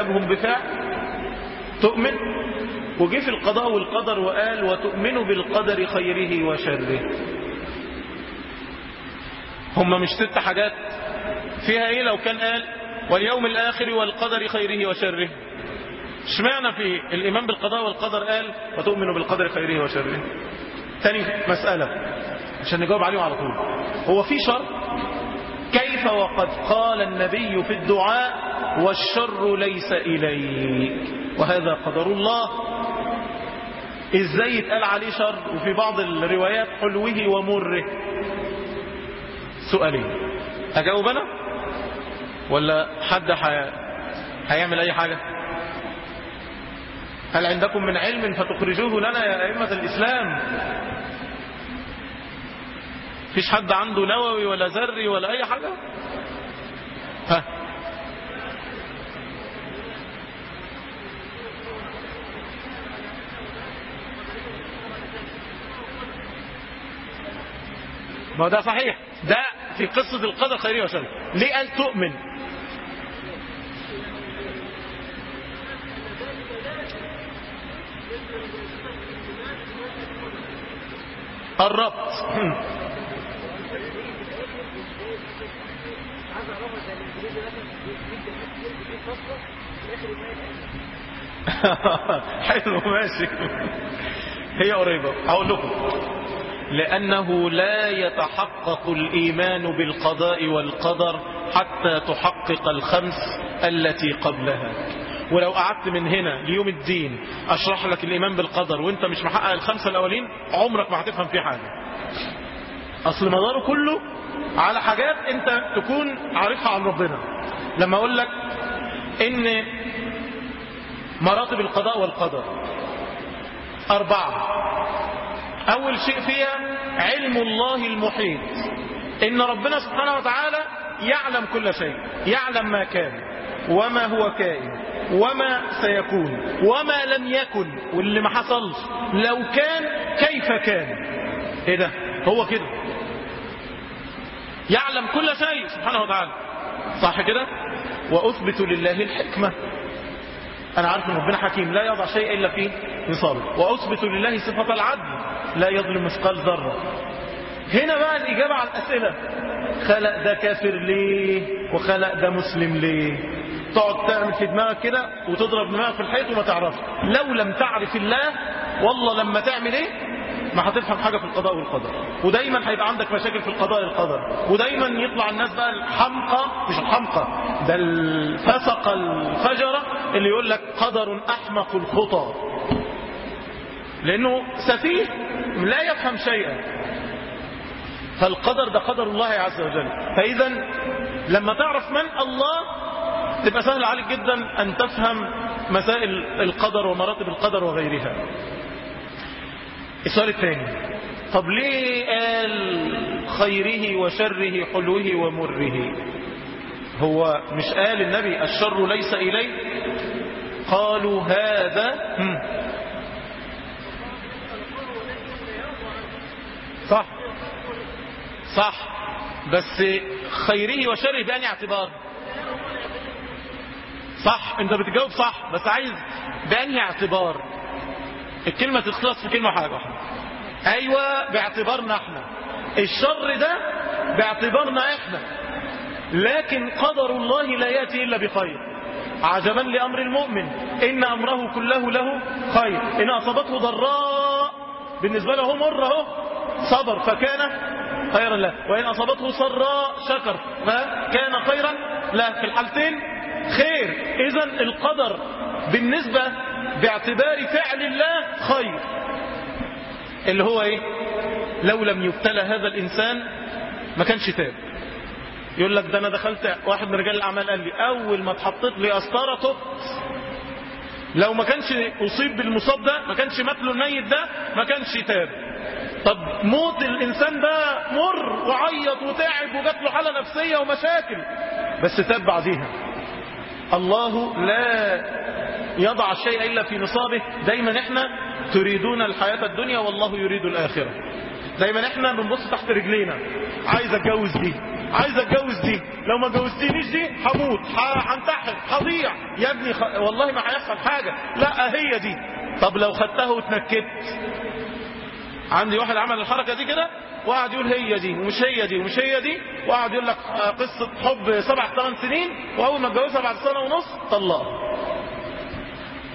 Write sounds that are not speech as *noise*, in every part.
أبهم بفعل تؤمن. وجي في القضاء والقدر وقال وتؤمن بالقدر خيره وشره. هم مش ست حاجات فيها إيه لو كان قال واليوم الآخر والقدر خيره وشره. اشمعنى في الإيمان بالقضاء والقدر قال وتؤمن بالقدر خيره وشره؟ تاني مسألة. عشان نجاوب عليهم على طول. هو في شر وقد قال النبي في الدعاء والشر ليس إليك؟ وهذا قدر الله. إزاي يتقال عليه شر وفي بعض الروايات حلوة ومره. سؤالين أجاوب أنا ولا حد حي... هيعمل أي حاجة؟ هل عندكم من علم فتخرجوه لنا يا أئمة الإسلام؟ فيش حد عنده نووي ولا ذري ولا أي حاجة؟ ها. ما ده صحيح. ده في قصة القدر خيرية وشر ليه قال تؤمن؟ قربت. *laughs* حلو ماشي. هي قريبة. هقول لكم. لأنه لا يتحقق الإيمان بالقضاء والقدر حتى تحقق الخمس التي قبلها. ولو قعدت من هنا ليوم الدين أشرح لك الإيمان بالقدر وأنت مش محقق الخمسة الأولين عمرك ما هتفهم فيه حاجة. أصل مداره كله على حاجات أنت تكون عارفها عن ربنا. لما أقول لك إن مراتب القضاء والقدر أربعة. أول شيء فيها علم الله المحيط. إن ربنا سبحانه وتعالى يعلم كل شيء يعلم ما كان وما هو كائن وما سيكون وما لم يكن. واللي ما حصلش لو كان كيف كان. إيه ده؟ هو كده. يعلم كل شيء سبحانه وتعالى. صح كده؟ وأثبت لله الحكمة. أنا عارف أن ربنا حكيم لا يضع شيء إلا في نصابه. وأثبت لله صفة العدل لا يظلم مثقال ذرة. هنا بقى الإجابة على الأسئلة. خلق ده كافر ليه؟ وخلق ده مسلم ليه؟ تقعد تعمل في دماغك كده وتضرب دماغك في الحيط وما تعرفش. لو لم تعرف الله والله لما تعمل إيه؟ ما هتفهم حاجة في القضاء والقدر. ودايما هيبقى عندك مشاكل في القضاء والقدر. ودايما يطلع الناس بقى الحمقى مش الحمقى ده الفسق الفجرة اللي يقول لك قدر أحمق الخطى. لأنه سفيه لا يفهم شيئا. فالقدر ده قدر الله عز وجل. فإذا لما تعرف من الله تبقى سهل عليك جدا أن تفهم مسائل القدر ومراتب القدر وغيرها. السؤال الثاني. طب ليه قال خيره وشره حلوة ومره؟ هو مش قال النبي الشر ليس إليه؟ قالوا هذا. صح. صح. بس خيره وشره بأني اعتبار. صح. انت بتجاوب صح بس عايز بأني اعتبار. الكلمة تخلص في كلمة حاجة واحدة. أيوه باعتبارنا إحنا. الشر ده باعتبارنا إحنا. لكن قدر الله لا يأتي إلا بخير. عجبا لأمر المؤمن. إن أمره كله له خير. إن أصابته ضراء. بالنسبة له مر أهو. صبر فكان خيرا له. وإن أصابته سراء شكر. فكان خيرا له. في الحالتين خير. إذا القدر بالنسبة باعتبار فعل الله خير. اللي هو إيه؟ لو لم يبتلى هذا الإنسان ما كانش تاب. يقول لك ده أنا دخلت واحد من رجال الأعمال قال لي أول ما اتحطيت لي أسطرة تبت لو ما كانش أصيب بالمصاب ده ما كانش مات له الميت ده ما كانش تاب. طب موت الإنسان ده مر وعيط وتعب وجات له حالة نفسية ومشاكل بس تاب بعديها. الله لا يضع الشيء إلا في نصابه. دايما إحنا تريدون الحياة الدنيا والله يريد الآخرة. دايما إحنا بنبص تحت رجلينا. عايز أتجوز دي عايز أتجوز دي. لو ما جوزتنيش دي هموت هنتحر هضيع. يا ابني خ... والله ما هيحصل حاجة. لا هي دي. طب لو خدتها واتنكدت. عندي واحد عمل الحركة دي كده وقعد يقول هي دي ومش هي دي ومش هي دي. وقعد يقول لك قصة حب سبع ثمان سنين وأول ما اتجوزها بعد سنة ونص طلقها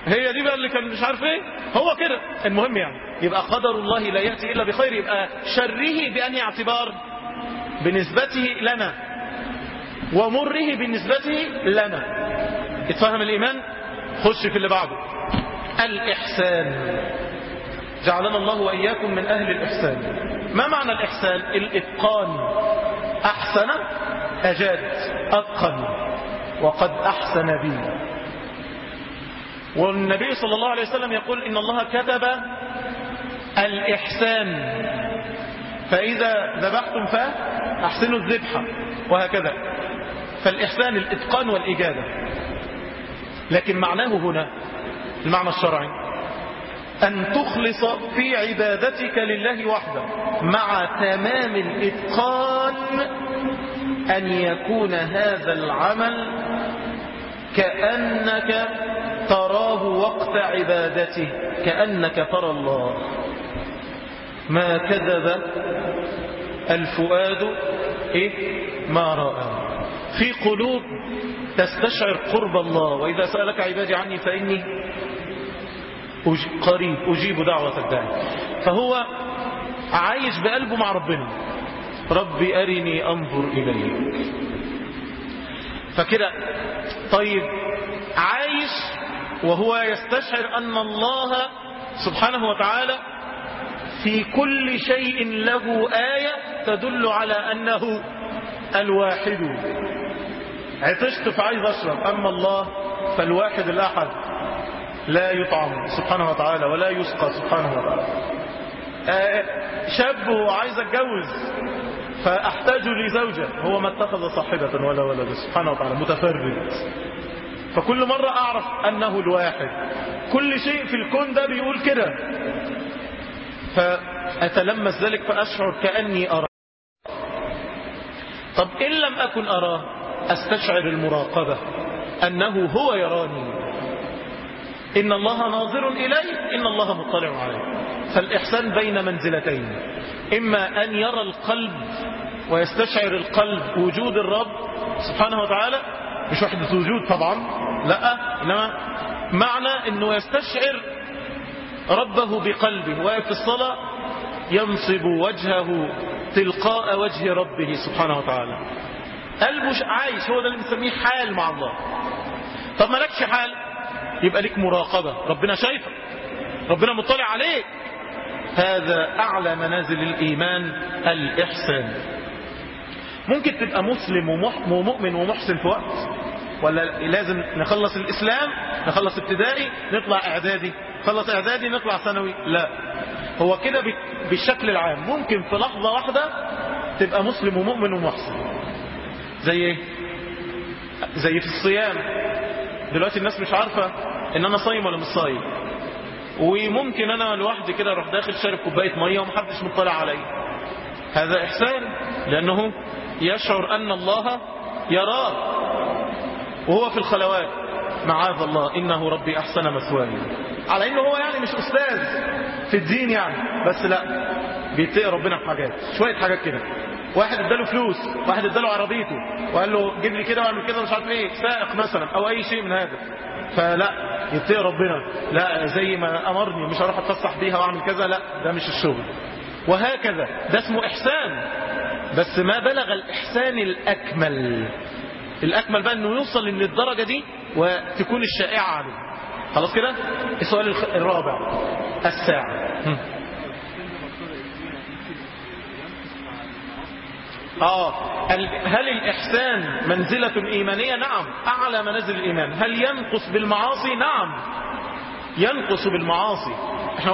هي دي بقى اللي كان مش عارف إيه؟ هو كده. المهم يعني يبقى قدر الله لا يأتي إلا بخير يبقى شره بأنهي اعتبار؟ بنسبته لنا. ومره بالنسبة لنا. اتفهم الإيمان؟ خش في اللي بعده. الإحسان. جعلنا الله وإياكم من أهل الإحسان. ما معنى الإحسان؟ الإتقان. أحسن أجاد. أتقن. وقد أحسن بي. والنبي صلى الله عليه وسلم يقول إن الله كتب الإحسان. فإذا ذبحتم فأحسنوا الذبحة وهكذا. فالإحسان الإتقان والإجادة لكن معناه هنا المعنى الشرعي أن تخلص في عبادتك لله وحده مع تمام الإتقان أن يكون هذا العمل كأنك تراه وقت عبادته كأنك ترى الله. ما كذب الفؤاد إيه؟ ما رأى. في قلوب تستشعر قرب الله وإذا سألك عبادي عني فإني قريب أجيب دعوة الداعي. فهو عايش بقلبه مع ربنا. ربي أرني أنظر إليك. فكده طيب عايش وهو يستشعر أن الله سبحانه وتعالى في كل شيء له آية تدل على أنه الواحد. عطشت فعايز أشرب. أما الله فالواحد الأحد لا يطعم سبحانه وتعالى ولا يسقى سبحانه وتعالى. آه شاب وعايز أتجوز فأحتاج لزوجة. هو ما اتخذ صاحبة ولا ولد سبحانه وتعالى متفرد. فكل مرة أعرف أنه الواحد. كل شيء في الكون ده بيقول كده. فأتلمس ذلك فأشعر كأني ارى طب إن لم أكن أراه أستشعر المراقبة أنه هو يراني. إن الله ناظر إلي إن الله مطلع علي. فالإحسان بين منزلتين. إما أن يرى القلب ويستشعر القلب وجود الرب سبحانه وتعالى مش وحدة وجود طبعا. لا إنما معنى أنه يستشعر ربه بقلبه واقف في الصلاة ينصب وجهه تلقاء وجه ربه سبحانه وتعالى. قلبه عايش هو ده اللي بنسميه حال مع الله. طب مالكش حال؟ يبقى لك مراقبة ربنا شايفك ربنا مطلع عليك. هذا أعلى منازل الإيمان الإحسان. ممكن تبقى مسلم ومؤمن ومحسن في وقت ولا لازم نخلص الإسلام نخلص ابتدائي نطلع إعدادي. نخلص إعدادي نطلع ثانوي. لا. هو كده بالشكل العام. ممكن في لحظة واحدة تبقى مسلم ومؤمن ومحسن. زي إيه؟ زي في الصيام. دلوقتي الناس مش عارفة إن أنا صايم ولا مش صايم. وممكن أنا لوحدي كده أروح داخل شارب كوباية مية ومحدش مطلع عليا. هذا إحسان؟ لأنه يشعر أن الله يراه. وهو في الخلوات. معاذ الله إنه ربي أحسن مثواي. على إنه هو يعني مش أستاذ في الدين يعني بس لا بيتقي ربنا في حاجات شوية حاجات كده. واحد اداله فلوس واحد اداله عربيته وقال له جيب لي كده واعمل كده مش عارف إيه سائق مثلا أو أي شيء من هذا. فلا يتقي ربنا. لا زي ما أمرني مش هروح أتفسح بيها وأعمل كذا لا ده مش الشغل. وهكذا ده اسمه إحسان. بس ما بلغ الإحسان الأكمل. الأكمل بقى إنه يوصل إن الدرجة دي وتكون الشائعة عليه. خلاص كده؟ السؤال الرابع. الساعة. آه. هل الإحسان منزلة إيمانية؟ نعم. أعلى منازل الإيمان. هل ينقص بالمعاصي؟ نعم. ينقص بالمعاصي.